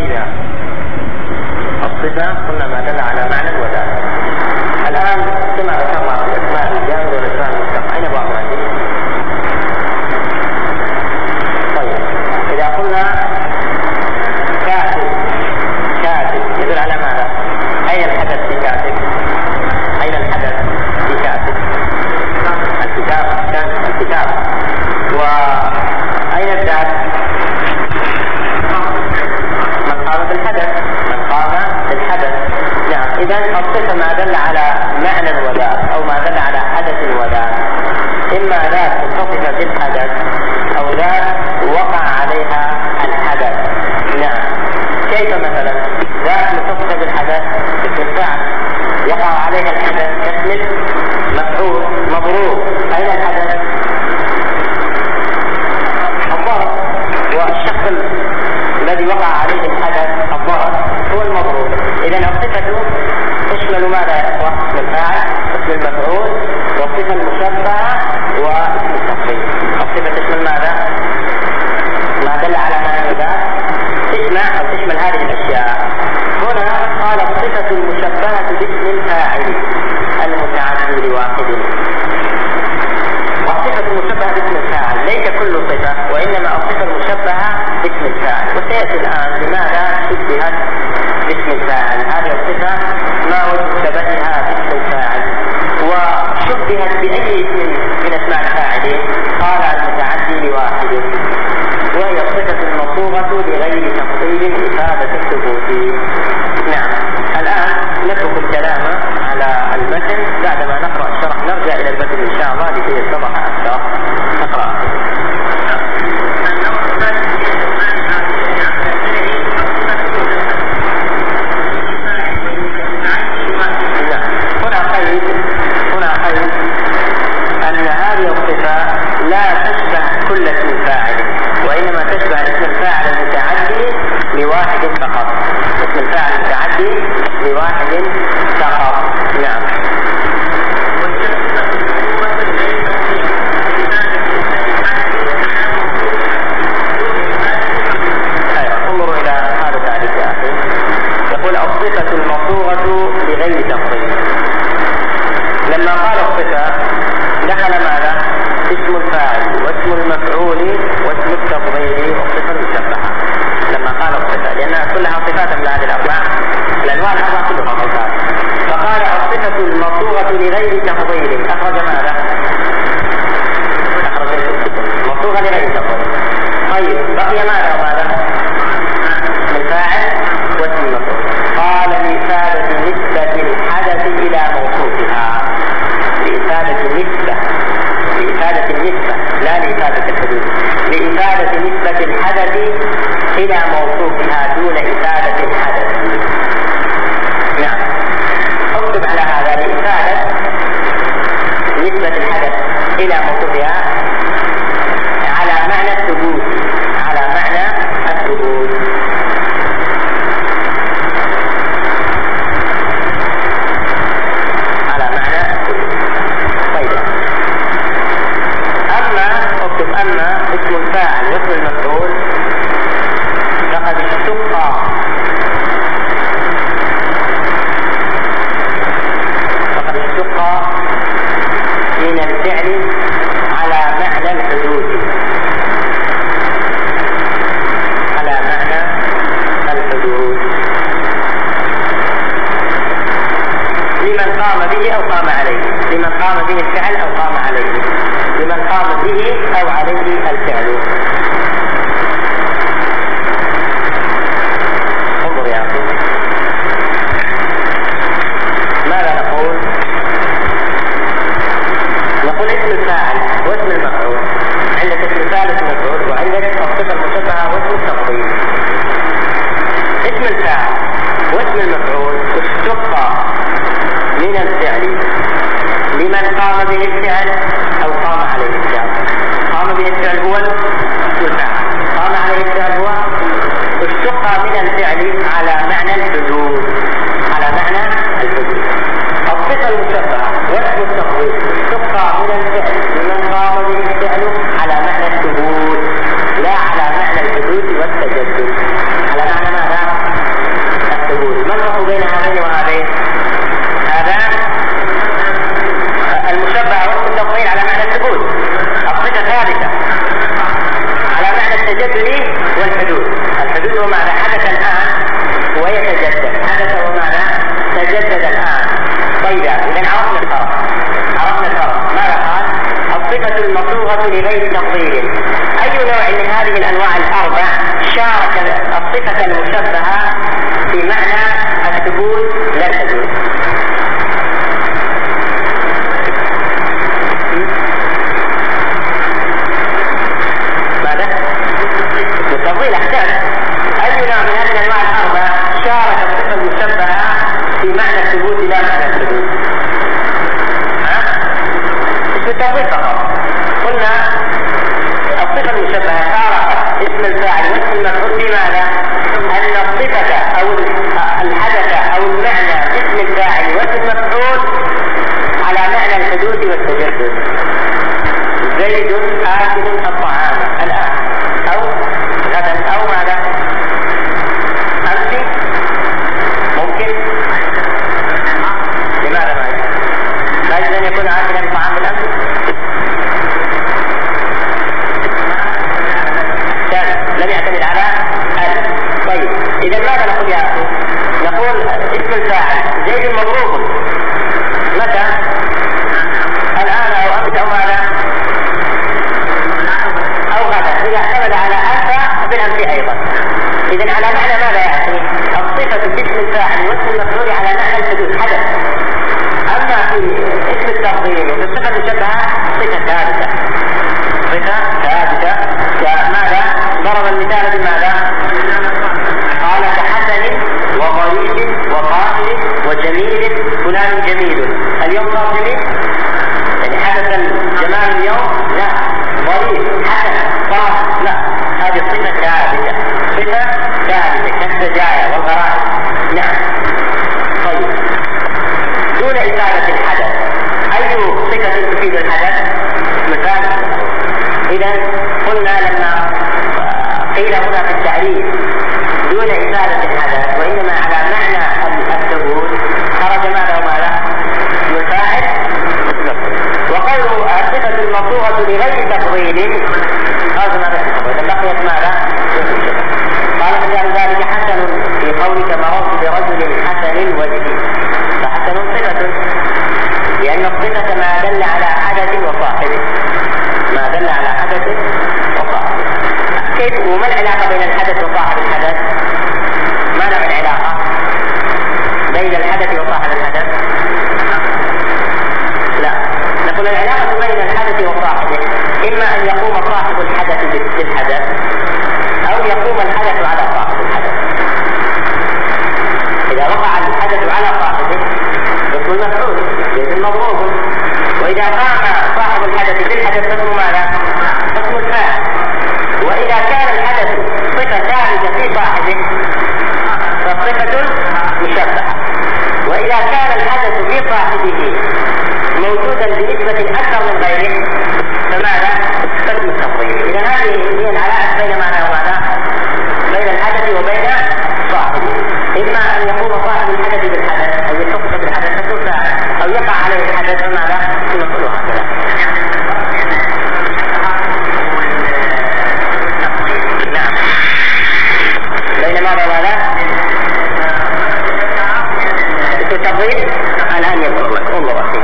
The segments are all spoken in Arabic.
طيب الصفة قلنا ما دل على معنى وذات الآن كما ذكرنا في الأسماء الجامد والأسماء المشتقة أين بعض طيب إذا قلنا كاتب كاتب يدل على ماذا؟ أين الحدث في كاتب؟ أين الحدث في كاتب؟ الكتاب الكتاب وأين الذات؟ قام بالحدث من قام بالحدث نعم. إذا الصفة ما دل على معنى وذات أو ما دل على حدث وذات إما ذات متصفة بالحدث أو ذات وقع عليها الحدث. نعم. كيف مثلا؟ ذات متصفة بالحدث مثل الفعل يقع عليها الحدث كاسم مفعول مضروب. أين الحدث؟ الضرب والشخص الذي وقع عليه الحدث الضرب هو المضروب إذا الصفة تشمل ماذا يا إخوة؟ اسم الفاعل اسم المفعول والصفة المشبهة واسم التفصيل الصفة تشمل ماذا؟ ما دل على معنى ذات تجمع أو تشمل هذه الأشياء هنا قال الصفة المشبهة باسم الفاعل المتعدي لواحد الصفة المشبهة باسم الفاعل. ليس كل صفة وإنما الصفة المشبهة باسم الفاعل. وسيأتي الآن لماذا شبهت باسم الفاعل. هذه الصفة ما وجه شبهها باسم الفاعل؟ وشبهت بأي اسم من أسماء الفاعلين؟ قال المتعدي لواحد المصوغة لغير تفصيل إفادة الثبوت. نعم. الآن نترك الكلام على المتن. بعدما نقرأ الشرح نرجع إلى المتن إن شاء الله لكي يتضح أكثر. الأنواع الأربع كلها صفات فقال الصفة المصوغة لغير تفضيل أخرج ماذا؟ أخرج مصوغة لغير تفضيل طيب بقي ماذا وماذا؟ إلى موصوفها به أو قام عليه. لمن قام به الفعل أو قام عليه. لمن قام به أو عليه الفعل انظر يا أخي ماذا نقول نقول اسم الفاعل واسم المفعول عندك اسم الفاعل واسم المفعول وعندك الصفه المشبهه واسم التفضيل اسم الفاعل واسم المفعول اشتق من الفعل لمن قام به الفعل أو قام عليه الفعل. قام به الفعل هو اسم الفاعل قام عليه الفعل هو اشتق من الفعل على معنى الحدود. على معنى الحدود. الصفة المشبهه واسم التفضيل اشتق من الفعل. لمن قام به الفعل على معنى الثبوت لا على معنى الحدود والتجدد. على معنى ماذا؟ زيد آخر وقاتل وجميل فلان جميل. اليوم صار جميل؟ يعني حدث الجمال اليوم؟ لا. ضريب. حسن. صار لا. هذه صفة ثابتة. صفة ثابتة. كالسجايا والغرائب. نعم. طيب. دون إفادة الحدث أي صفة تفيد الحدث؟ مثال. إذا قلنا لما قيل هنا في التعريف دون إفادة الحدث وإنما المصوغة لغير تفضيل؟ إذا بقيت ماذا؟ قال مثال ذلك حسن في قولك مررت برجل حسن الوجه فحسن صفة لأن الصفة ما دل على حدث وصاحبه ما دل على حدث وصاحبه كيف وما العلاقة بين الحدث وصاحب الحدث؟ ما نوع العلاقة بين الحدث وصاحب الحدث؟ الآن يظهر لك انظر أخي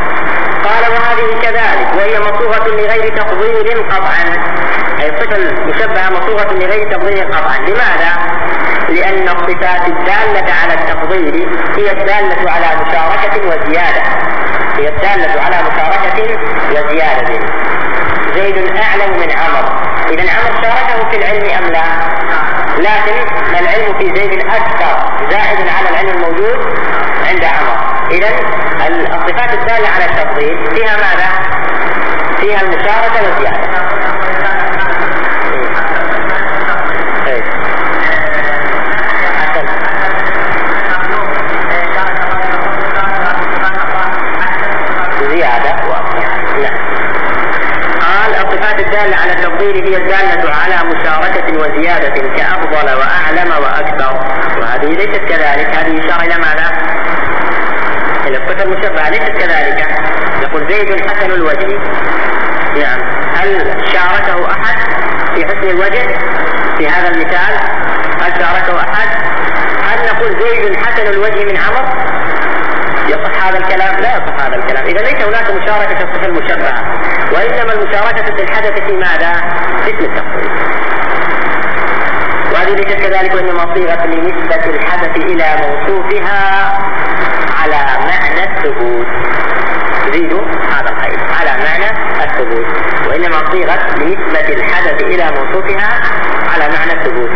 قال وهذه كذلك وهي مصوغة لغير تفضيل قطعا. أي الصفة المشبهة مصوغة لغير تفضيل قطعا. لماذا؟ لأن الصفات الدالة على التفضيل هي الدالة على مشاركة وزيادة. هي الدالة على مشاركة وزيادة. زيد أعلم من عمر إذا عمر شاركه في العلم أم لا؟ لكن العلم في زيد أكثر زائد على العلم الموجود عند عمر إذا الصفات الدالة على التفضيل فيها ماذا؟ فيها المشاركة والزيادة الدالة على التفضيل هي الدالة على مشاركة وزيادة كأفضل وأعلم وأكثر وهذه ليست كذلك هذه إشارة إلى ماذا؟ إلى الصفة المشبهة ليست كذلك يقول زيد حسن الوجه نعم هل شاركه أحد في حسن الوجه في هذا المثال؟ هل شاركه أحد؟ هل نقول زيد حسن الوجه من عمر؟ يصح هذا الكلام؟ لا يصح هذا الكلام. إذا ليس هناك مشاركة الصفة المشبهة وإنما المشاركة في الحدث في ماذا؟ في اسم التفضيل وهذه ليست كذلك وإنما صيغت لنسبة الحدث إلى موصوفها على معنى الثبوت. زيدوا هذا القيد. على معنى الثبوت. وإنما صيغت لنسبة الحدث إلى موصوفها على معنى الثبوت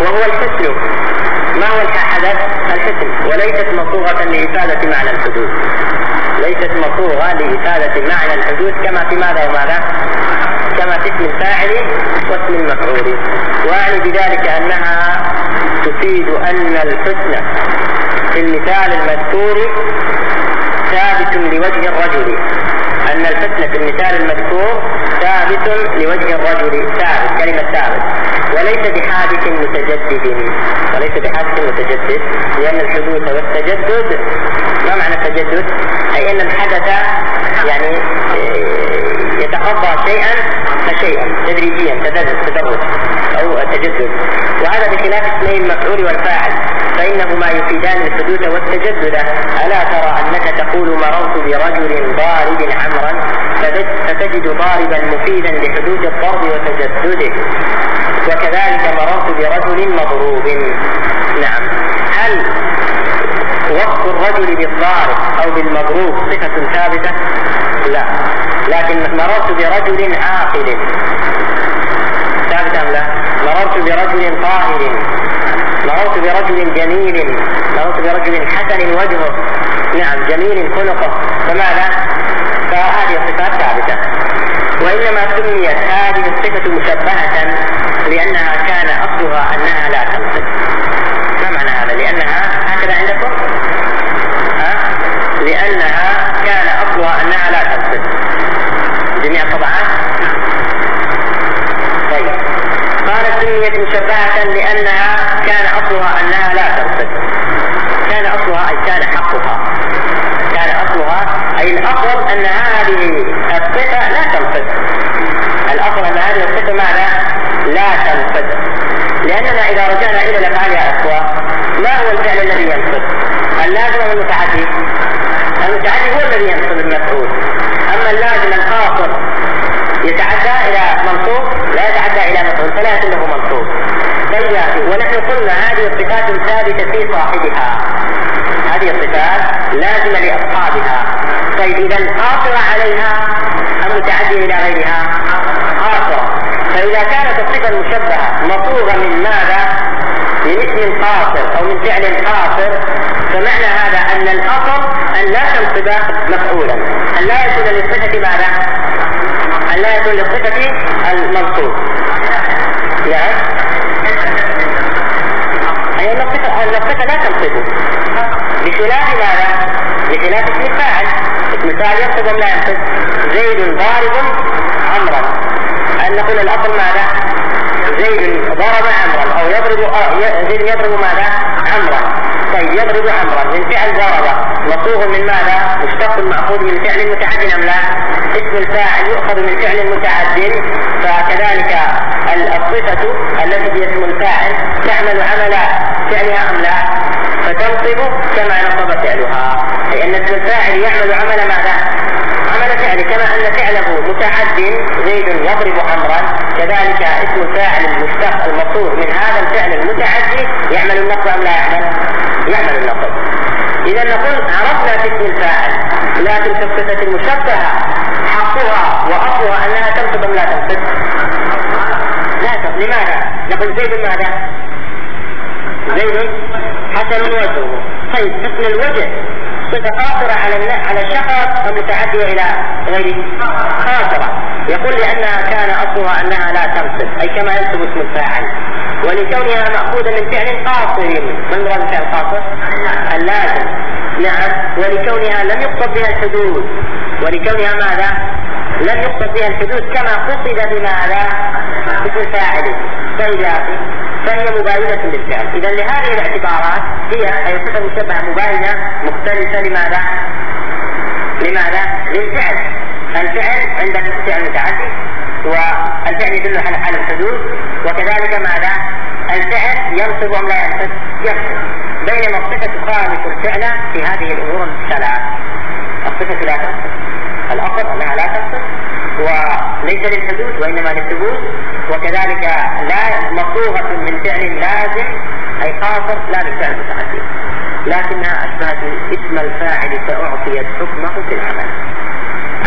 وهو الحسن ما هو الحدث؟ الحسن وليست مصوغة لإفادة معنى الحدوث ليست مصوغة لإفادة معنى الحدوث كما في ماذا وماذا؟ كما في اسم الفاعل واسم المفعول. وأعني بذلك أنها تفيد أن الحسن في المثال المذكور ثابت لوجه الرجل. أن الحسن في المثال المذكور ثابت لوجه الرجل ثابت كلمة ثابت وليس بحادث متجدد وليس بحادث متجدد لأن الحدوث والتجدد ما معنى التجدد؟ أي أن الحدث يعني يتقضى شيئا فشيئا تدريجيا تدرج أو تجدد. وهذا بخلاف اسمي المفعول والفاعل فانهما يفيدان الحدوث والتجدد. ألا ترى أنك تقول مررت برجل ضارب عمرا فتجد ضاربا مفيدا لحدوث الضرب وتجدده. وكذلك مررت برجل مضروب. نعم. هل وصف الرجل بالضارب أو بالمضروب صفة ثابتة؟ لا لكن مررت برجل عاقل ثابت أم لا؟ مررت برجل طاهر مررت برجل جميل مررت برجل حسن وجهه نعم جميل خلقه فماذا؟ فهذه الصفات ثابتة وإنما سميت هذه الصفة مشبهة لأنها كان أصلها أنها لا تنصف ما معنى هذا؟ لأنها هكذا عندكم؟ ها؟ لانها كان اصلها أنها لا تنصف جميع الطبعات؟ طيب قالت سميت مشبهة لأنها كان أصلها أنها لا تنصف كان أصلها أي كان حقها كان أصلها أي الأصل أن هذه الصفة لا تنصف الأصل أن هذه الصفة ماذا؟ لا تنصف لأننا إذا رجعنا إلى الأفعال يا إخوة ما هو الفعل الذي ينصف؟ اللازم أو المتعدي؟ المتعدي هو الذي ينصب المفعول. أما اللازم القاصر يتعدى إلى منصوب لا يتعدى إلى مفعول فلا يكون له منصوب. بل يأتي ونحن قلنا هذه الصفات ثابتة في صاحبها. هذه الصفات لازمة لأصحابها. طيب إذا قاصرة عليها أم متعدية إلى غيرها؟ قاصرة فإذا كانت الصفة المشبهة مصوغة من ماذا؟ من اسم قاصر أو من فعل قاصر فمعنى هذا أن الأصل أن لا تنصب مفعولا أن لا يكون للصفة ماذا؟ أن لا يكون للصفة المنصوب نعم أي أن الصفة لا تنصب بخلاف ماذا؟ بخلاف اسم الفاعل اسم الفاعل ينصب أم لا ينصب؟ زيد ضارب عمرا أن نقول الأصل ماذا؟ زيد ضرب عمرا أو يضرب زيد يضرب ماذا؟ عمرا طيب يضرب عمرا من فعل ضرب مصوغ من ماذا؟ مشتق مأخوذ من فعل متعد أم لا؟ اسم الفاعل يؤخذ من فعل متعد فكذلك الصفة التي هي اسم الفاعل تعمل عمل فعلها أم لا؟ فتنصب كما نصب فعلها أن اسم الفاعل يعمل عمل ماذا؟ كما أن فعله متعد زيد يضرب عمرا كذلك اسم الفاعل المشتق المصوغ من هذا الفعل المتعدي يعمل النصب أم لا يعمل؟ يعمل النصب إذا نقول عرفنا اسم الفاعل لكن في الصفة المشبهة حقها وأصلها أنها تنصب أم لا تنصب؟ لا تنصب لماذا؟ نقول زيد ماذا؟ زيد حسن وجهه طيب حسن الوجه صفة قاصرة على على الشخص متعدية إلى غيره قاصرة يقول لأنها كان أصلها أنها لا تنصب أي كما ينصب اسم الفاعل. ولكونها مأخوذة من فعل قاصر من مراد الفعل قاصر؟ اللازم. نعم. ولكونها لم يقصد بها الحدود. ولكونها ماذا؟ لم يقصد بها الحدود كما قصد بماذا؟ باسم يا أخي فهي مباينة للفعل. إذا لهذه الاعتبارات هي أي الصفة المشبهة مباينة مختلفة. لماذا؟ لماذا؟ للفعل الفعل عندك فعل متعدي والفعل يدل على حال الحدوث وكذلك ماذا؟ الفعل ينصب أم لا ينصب؟ ينصب بينما الصفة تخالف الفعل في هذه الأمور الثلاث الصفة لا تنصب الأصل أنها لا تنصب وليس للحدوث وإنما للثبوت وكذلك لا مصوغه من فعل لازم أي قاصر لا للفعل المتعدي لكنها اشبهت اسم الفاعل فاعطيت حكمه في العمل.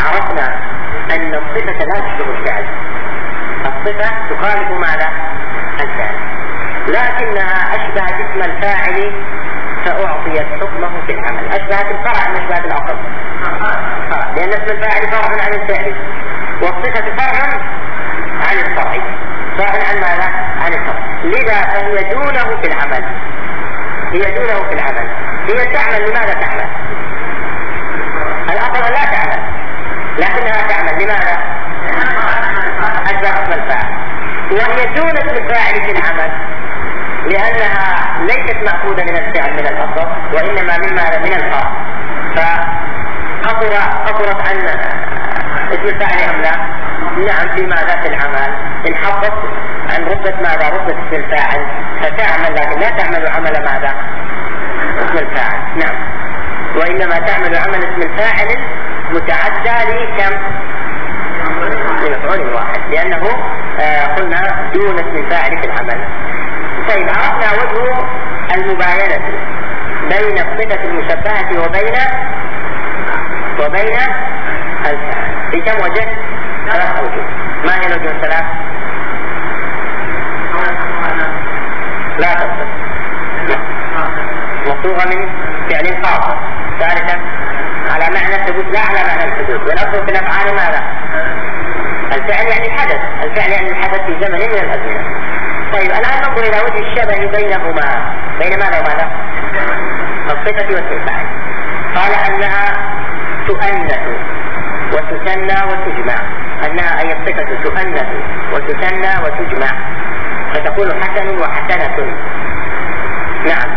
عرفنا أن الصفة لا تشبه الفعل. الصفة تخالف ماذا الفعل. لكنها اشبهت اسم الفاعل فاعطيت حكمه في العمل. اشبهت الفرع ام اشبهت الاصل لأن اسم الفاعل فرع عن الفعل. والصفة فرع عن الفرع. فرع عن ماذا؟ عن الفرع. لذا فهي دونه في العمل. هي دونه في العمل. هي تعمل لماذا تعمل؟ الأفضل لا تعمل. لكنها تعمل. لماذا؟ اسم الفاعل. وهي دون اسم الفاعل في العمل. لأنها ليست مأخوذة من الفعل من الأفضل وإنما مما من الفرق فقصر قصرت عن اسم الفاعل أم لا؟ نعم في ماذا في العمل انحطت عن رتبة ماذا؟ رتبة اسم الفاعل فتعمل لكن لا تعمل عمل ماذا؟ اسم الفاعل نعم وإنما تعمل عمل اسم الفاعل متعدى لكم؟ لمفعول واحد لأنه آه قلنا دون اسم الفاعل في العمل طيب عرفنا وجه المباينة بين الصفة المشبهة وبين وبين الفاعل في كم وجه؟ ثلاث أوجه ما هي الوجه الثلاث؟ لا تصل مصوغة من فعل خاص ثالثا على معنى الثبوت لا على معنى الحدوث ونفسه في الأفعال ماذا؟ الفعل يعني الحدث. الفعل يعني الحدث في زمن من الأزمنة. طيب الآن ننظر إلى وجه الشبه بينهما. بين ماذا وماذا؟ الصفة والفعل قال أنها تؤنث. وتثنى وتجمع. أنها أي الصفة تؤنث وتثنى وتجمع. فتقول حسن وحسنة. نعم.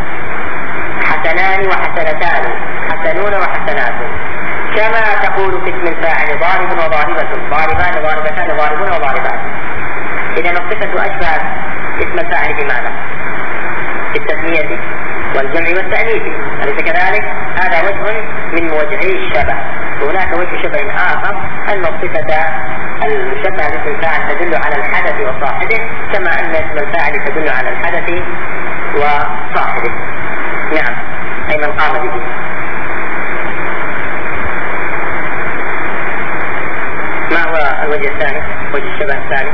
حسنان وحسنتان. حسنون وحسنات. كما تقول في اسم الفاعل ضارب وضاربة. ضاربان ضاربتان ضاربون وضاربات إذا الصفة أشبهت اسم الفاعل بماذا؟ في التسمية. والجمع والتأنيث. أليس كذلك؟ هذا وجه من وجهي الشبه. وهناك وجه شبه آخر أن الصفة المشبهة باسم الفاعل تدل على الحدث وصاحبه كما أن اسم الفاعل تدل على الحدث وصاحبه. نعم. أي من قام به. ما هو الوجه الثاني؟ وجه الشبه الثاني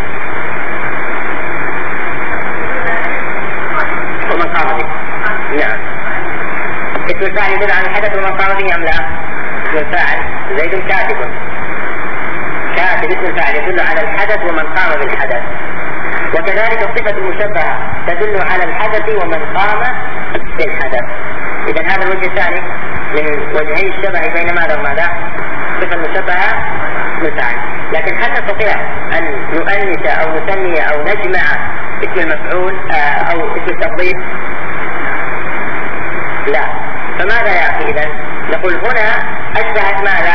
ومن قام به نعم الفاعل يدل على الحدث ومن قام به أم لا. اسم الفاعل زيد كاتب. كاتب اسم الفاعل يدل على الحدث ومن قام بالحدث. وكذلك الصفة المشبهة تدل على الحدث ومن قام بالحدث. إذا هذا الوجه الثاني من وجهي الشبه بين ماذا وماذا؟ الصفة المشبهة مثال لكن هل نستطيع أن نؤنث أو نسمي أو نجمع اسم المفعول آه، أو اسم التفضيل؟ لا. فماذا أخي إذا؟ نقول هنا أشبهت ماذا؟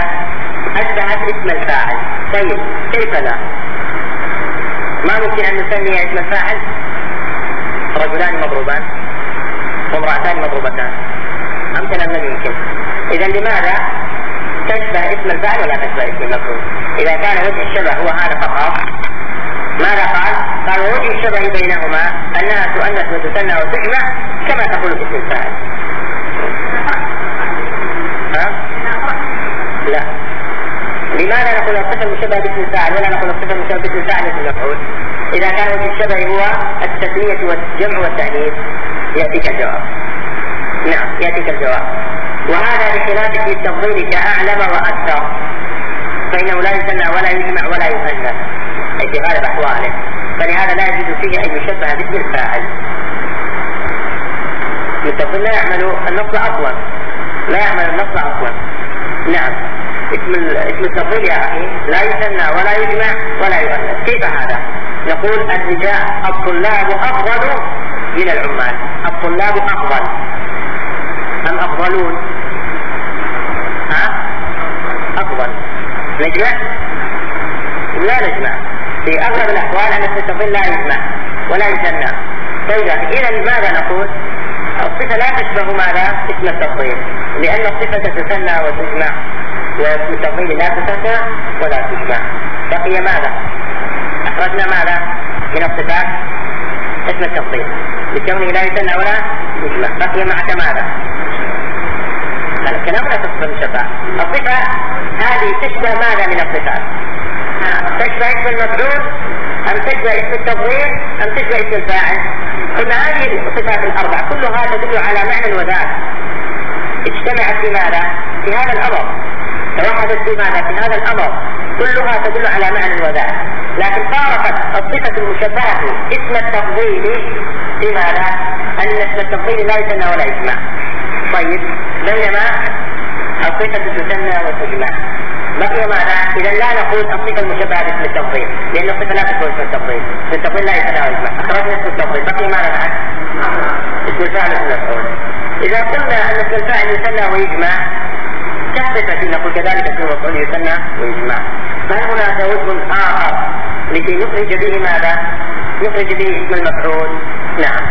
أشبهت اسم الفاعل طيب كيف لا؟ ما ممكن أن نسمي اسم الفاعل رجلان مضروبان وامرأتان مضروبتان أمثلة لم يمكن إذا لماذا تشبه اسم الفاعل ولا تشبه اسم المفعول إذا كان وجه الشبه هو هذا فقط ماذا قال؟ قال وجه الشبه بينهما أنها تؤنث وتثنى وتجمع كما تقول اسم الفاعل لا لماذا نقول الصفة المشبهة باسم الفاعل ولا نقول الصفة المشبهة باسم الفاعل اسم المفعول؟ إذا كان وجه الشبه هو التسمية والجمع والتأنيث يأتيك الجواب. نعم يأتيك الجواب. وهذا بخلاف في التفضيل كأعلم وأكثر فإنه لا يسمع ولا يجمع ولا يؤنث أي في غالب أحواله فلهذا لا يجوز فيه أن يشبه باسم الفاعل. التفضيل لا يعمل النص أصلا لا يعمل النص أصلا. نعم اسم اسم التفضيل يا أخي لا يثنى ولا يجمع ولا يؤنث كيف هذا؟ نقول الرجال الطلاب أفضل من العمال الطلاب أفضل أم أفضلون؟ ها؟ أفضل نجمع لا نجمع في أغلب الأحوال أن اسم التفضيل لا يجمع ولا يثنى طيب اذا ماذا نقول؟ الصفة لا تشبه ماذا؟ اسم التفضيل لأن الصفة وتجمع واسم التفضيل لا تثنى ولا تجمع بقي ماذا؟ أخرجنا ماذا؟ من الصفات اسم التفضيل لكونه لا يثنى ولا يجمع بقي معك ماذا؟ الكلام لا تصف المشبه الصفة هذه تشبه ماذا من الصفات؟ تشبه اسم المفعول أم تشبه اسم التفضيل أم تشبه اسم الفاعل؟ قلنا هذه الصفات الأربع كلها تدل على معنى وذات اجتمعت في ماذا؟ في هذا الأمر توحدت في ماذا؟ في هذا الأمر كلها تدل على معنى وذات لكن فارقت الصفة المشبهة اسم التفضيل في ماذا؟ أن اسم التفضيل لا يسمى ولا يجمع طيب بينما الصفة تسمى وتجمع بقي ماذا؟ إذا لا نقول الصفة المشبهة باسم التفضيل لأن الصفة لا تكون اسم التفضيل، اسم التفضيل لا يتناول يجمع، أخرجنا اسم التفضيل، بقي ماذا بعد؟ اسم الفاعل اسم المفعول. إذا قلنا أن اسم الفاعل يثنى ويجمع كالصفه نقول كذلك اسم المفعول يثنى ويجمع. فهل هناك وجه آخر لكي نخرج به ماذا؟ نخرج به اسم المفعول؟ نعم.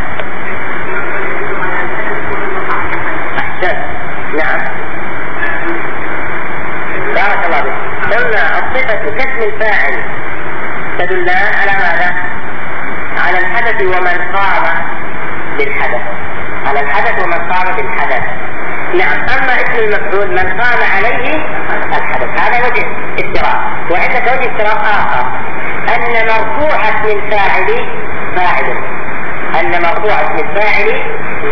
أحسنت. نعم. بارك الله فيك قلنا الصفة كاسم الفاعل تدلان على ماذا؟ على الحدث ومن قام بالحدث على الحدث ومن قام بالحدث. نعم أما اسم المفعول من قام عليه الحدث. هذا وجه افتراء. وعندك وجه افتراء آخر. أن مرفوع اسم الفاعل فاعل. أن مرفوع اسم الفاعل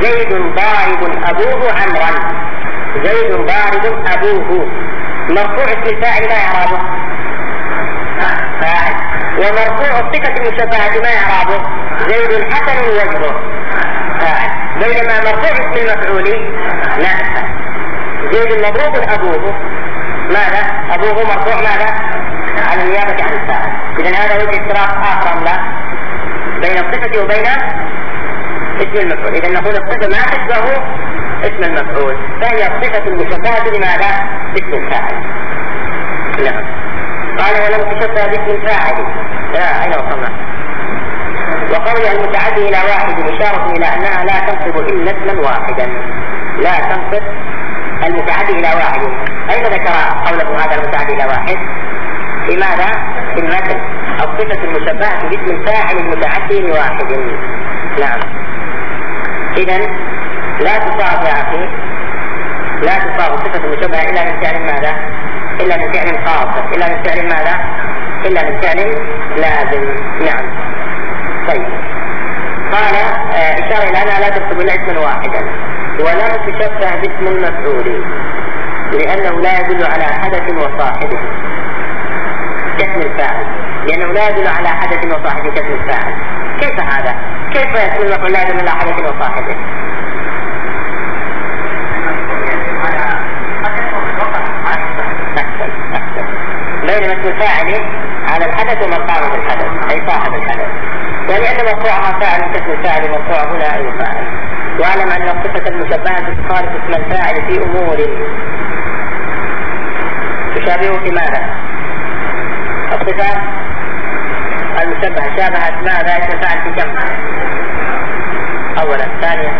زيد ضارب أبوه عمرا. زيد ضارب أبوه. مرفوع اسم الفاعل ما إعرابه؟ فاعل. ومرفوع الصفة المشبهة ما إعرابه؟ زيد حسن وجهه. فاعل. بينما مرفوع اسم المفعول نعم زيد مضروب أبوه ماذا؟ أبوه مرفوع ماذا؟ على النيابة عن الفاعل إذا هذا وجه افتراق آخر لا. بين الصفة وبين اسم المفعول. إذا نقول الصفة ما تشبه اسم المفعول. فهي الصفة المشبهة لماذا؟ باسم الفاعل. نعم. قال ولم تشبه باسم الفاعل. لا أين وصلنا؟ وقول المتعدي إلى واحد إشارة إلى أنها لا تنصب إلا اسما واحدا. لا تنصب المتعدي إلى واحد. أين ذكر قوله هذا المتعدي إلى واحد؟ في ماذا؟ في المثل الصفة المشبهة باسم الفاعل المتعدي لواحد نعم. إذا لا تصاب يا أخي لا تصاب صفة مشبهة إلا من فعل ماذا؟ إلا من فعل خاص. إلا من فعل ماذا؟ إلا من فعل لازم. نعم. طيب. قال آه، إشارة إلى أنها لا تكتب إلا اسما واحدا. ولم تشبه باسم المفعول لأنه لا يدل على حدث وصاحبه كاسم الفاعل. لأنه لا يدل على حدث وصاحبه كاسم الفاعل. كيف هذا؟ كيف يكون المفعول لا يدل على حدث وصاحبه؟ بين اسم الفاعل على الحدث ومن قام بالحدث أي صاحب الحدث. ولان مرفوعها فاعل كاسم الفاعل مرفوع هنا اي فاعل واعلم أن الصفه المشبهه تخالف اسم الفاعل في أمور تشابهه في ماذا؟ الصفات المشبهة شابهت ماذا الفاعل في كم؟ اولا ثانيا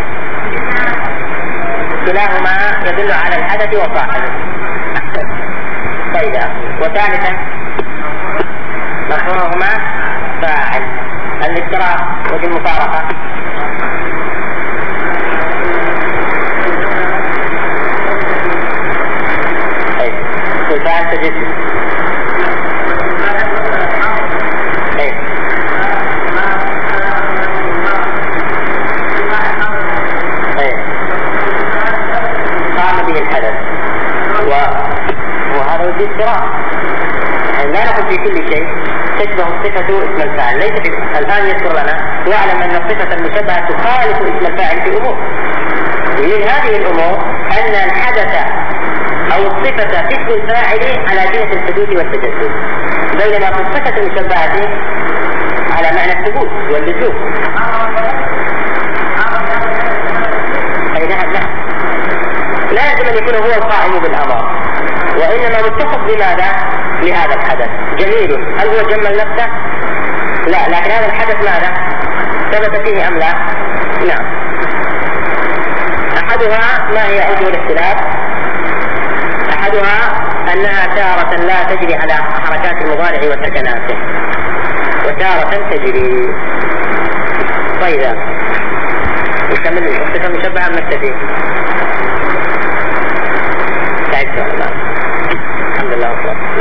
كلاهما يدل على الحدث وصاحبه طيب وثالثا مفهومهما فاعل الافتراق وفي المفارقه طيب الفاعل تجد بالافتراء يعني لا نقول في كل شيء تشبه الصفة اسم الفاعل. ليس الآن يذكر لنا. واعلم أن الصفة المشبهة تخالف اسم الفاعل في أمور من هذه الأمور أن الحدث أو الصفة في اسم الفاعل على جهة الحدوث والتجسد. بينما في الصفة المشبهة على معنى الثبوت واللزوم. أي نعم نعم. لا يجب أن يكون هو القائم بالأمر. وإنما متصف بماذا؟ لهذا الحدث. جميل هل هو جمل نفسه؟ لا لكن هذا الحدث ماذا؟ ثبت فيه أم لا؟ نعم أحدها ما هي أوجه الاختلاف؟ أحدها أنها تارة لا تجري على حركات المضارع وسكناته وتارة تجري طيب نكمل الصفة المشبعة ما التفيد؟ تعبت والله الحمد لله والله